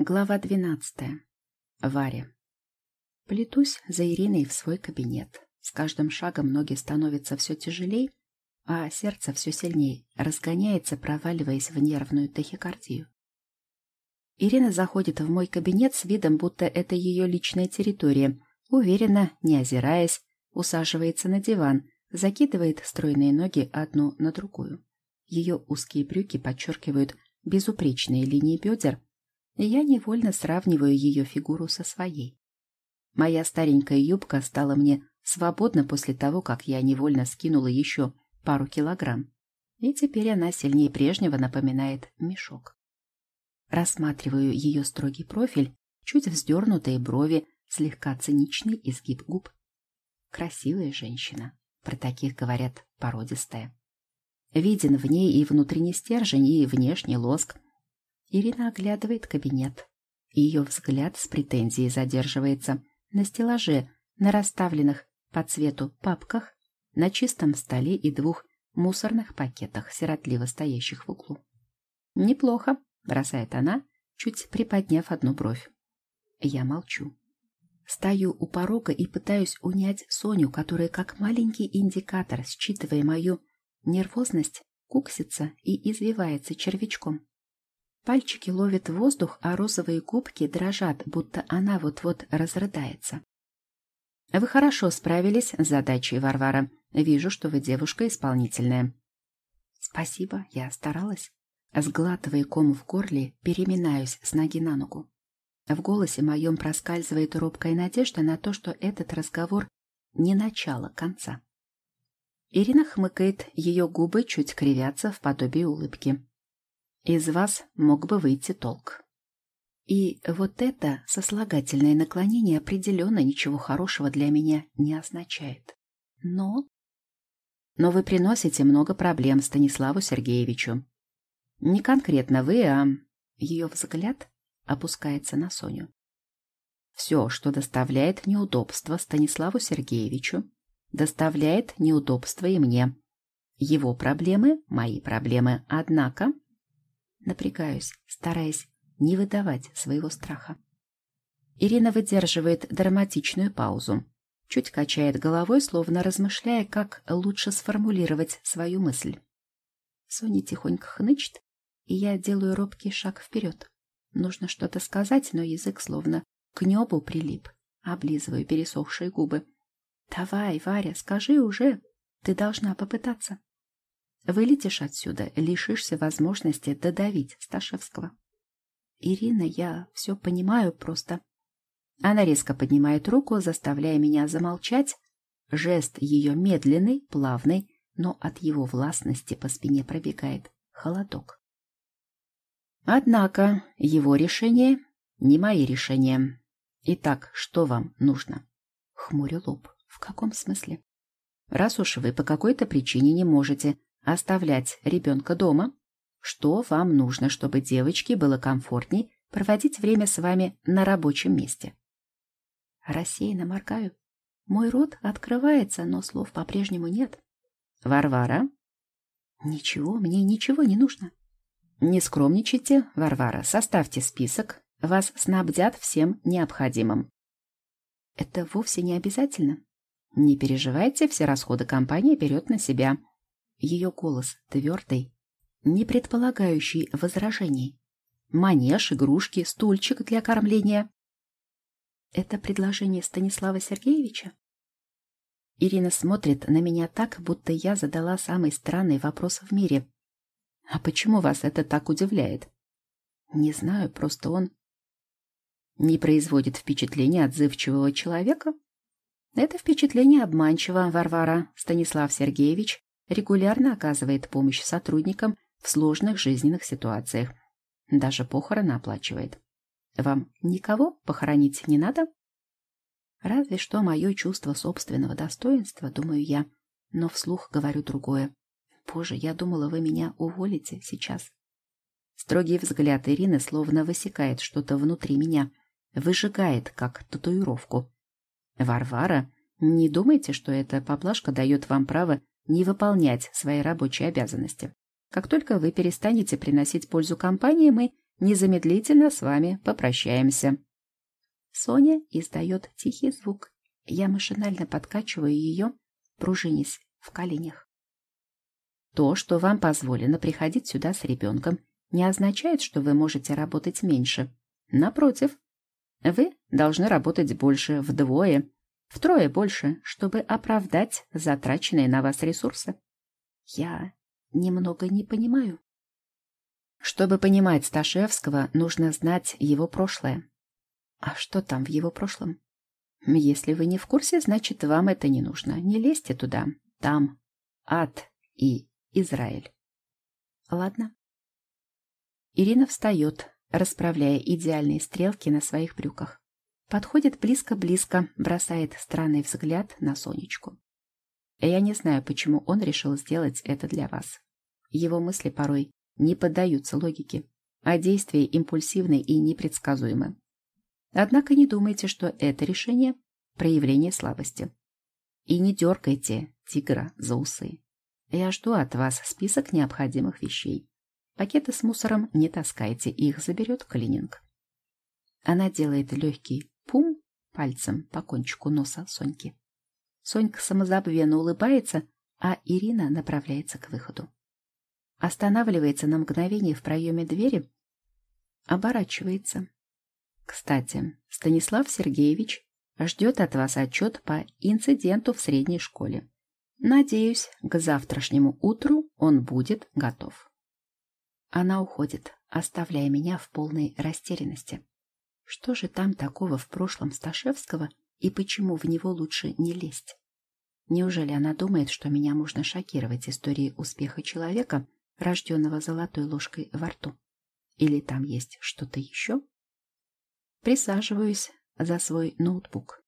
Глава двенадцатая. Варя. Плетусь за Ириной в свой кабинет. С каждым шагом ноги становятся все тяжелее, а сердце все сильнее разгоняется, проваливаясь в нервную тахикардию. Ирина заходит в мой кабинет с видом, будто это ее личная территория, уверенно, не озираясь, усаживается на диван, закидывает стройные ноги одну на другую. Ее узкие брюки подчеркивают безупречные линии бедер, я невольно сравниваю ее фигуру со своей. Моя старенькая юбка стала мне свободна после того, как я невольно скинула еще пару килограмм, и теперь она сильнее прежнего напоминает мешок. Рассматриваю ее строгий профиль, чуть вздернутые брови, слегка циничный изгиб губ. Красивая женщина, про таких говорят породистая. Виден в ней и внутренний стержень, и внешний лоск, Ирина оглядывает кабинет. Ее взгляд с претензией задерживается на стеллаже, на расставленных по цвету папках, на чистом столе и двух мусорных пакетах, сиротливо стоящих в углу. «Неплохо», — бросает она, чуть приподняв одну бровь. Я молчу. Стою у порога и пытаюсь унять Соню, которая, как маленький индикатор, считывая мою нервозность, куксится и извивается червячком. Пальчики ловят воздух, а розовые губки дрожат, будто она вот-вот разрыдается. Вы хорошо справились с задачей, Варвара. Вижу, что вы девушка исполнительная. Спасибо, я старалась. Сглатывая ком в горле, переминаюсь с ноги на ногу. В голосе моем проскальзывает робкая надежда на то, что этот разговор не начало конца. Ирина хмыкает, ее губы чуть кривятся в подобии улыбки. Из вас мог бы выйти толк. И вот это сослагательное наклонение определенно ничего хорошего для меня не означает. Но... Но вы приносите много проблем Станиславу Сергеевичу. Не конкретно вы, а... Ее взгляд опускается на Соню. Все, что доставляет неудобства Станиславу Сергеевичу, доставляет неудобства и мне. Его проблемы — мои проблемы. Однако Напрягаюсь, стараясь не выдавать своего страха. Ирина выдерживает драматичную паузу, чуть качает головой, словно размышляя, как лучше сформулировать свою мысль. Соня тихонько хнычет, и я делаю робкий шаг вперед. Нужно что-то сказать, но язык словно к небу прилип. Облизываю пересохшие губы. «Давай, Варя, скажи уже. Ты должна попытаться». Вылетишь отсюда, лишишься возможности додавить Сташевского. Ирина, я все понимаю просто. Она резко поднимает руку, заставляя меня замолчать. Жест ее медленный, плавный, но от его властности по спине пробегает холодок. Однако его решение не мои решения. Итак, что вам нужно? Хмурю лоб. В каком смысле? Раз уж вы по какой-то причине не можете Оставлять ребенка дома? Что вам нужно, чтобы девочке было комфортней проводить время с вами на рабочем месте? Рассеянно моргаю. Мой рот открывается, но слов по-прежнему нет. Варвара? Ничего, мне ничего не нужно. Не скромничайте, Варвара, составьте список. Вас снабдят всем необходимым. Это вовсе не обязательно. Не переживайте, все расходы компания берет на себя. Ее голос твердый, не предполагающий возражений. Манеж, игрушки, стульчик для кормления. Это предложение Станислава Сергеевича? Ирина смотрит на меня так, будто я задала самый странный вопрос в мире. А почему вас это так удивляет? Не знаю, просто он не производит впечатления отзывчивого человека. Это впечатление обманчиво, Варвара. Станислав Сергеевич регулярно оказывает помощь сотрудникам в сложных жизненных ситуациях. Даже похороны оплачивает. Вам никого похоронить не надо? Разве что мое чувство собственного достоинства, думаю я, но вслух говорю другое. Боже, я думала, вы меня уволите сейчас. Строгий взгляд Ирины словно высекает что-то внутри меня, выжигает, как татуировку. Варвара, не думайте, что эта поблажка дает вам право не выполнять свои рабочие обязанности. Как только вы перестанете приносить пользу компании, мы незамедлительно с вами попрощаемся. Соня издает тихий звук. Я машинально подкачиваю ее, пружинясь в коленях. То, что вам позволено приходить сюда с ребенком, не означает, что вы можете работать меньше. Напротив, вы должны работать больше, вдвое, втрое больше, чтобы оправдать затраченные на вас ресурсы. Я немного не понимаю. Чтобы понимать Сташевского, нужно знать его прошлое. А что там в его прошлом? Если вы не в курсе, значит, вам это не нужно. Не лезьте туда. Там ад и Израиль. Ладно. Ирина встает, расправляя идеальные стрелки на своих брюках. Подходит близко-близко, бросает странный взгляд на Сонечку. Я не знаю, почему он решил сделать это для вас. Его мысли порой не поддаются логике, а действия импульсивны и непредсказуемы. Однако не думайте, что это решение – проявление слабости. И не дергайте тигра за усы. Я жду от вас список необходимых вещей. Пакеты с мусором не таскайте, их заберет клининг. Она делает легкий пум пальцем по кончику носа Соньки. Сонька самозабвенно улыбается, а Ирина направляется к выходу. Останавливается на мгновение в проеме двери, оборачивается. Кстати, Станислав Сергеевич ждет от вас отчет по инциденту в средней школе. Надеюсь, к завтрашнему утру он будет готов. Она уходит, оставляя меня в полной растерянности. Что же там такого в прошлом Сташевского и почему в него лучше не лезть? Неужели она думает, что меня можно шокировать историей успеха человека, рожденного золотой ложкой во рту? Или там есть что-то еще? Присаживаюсь за свой ноутбук.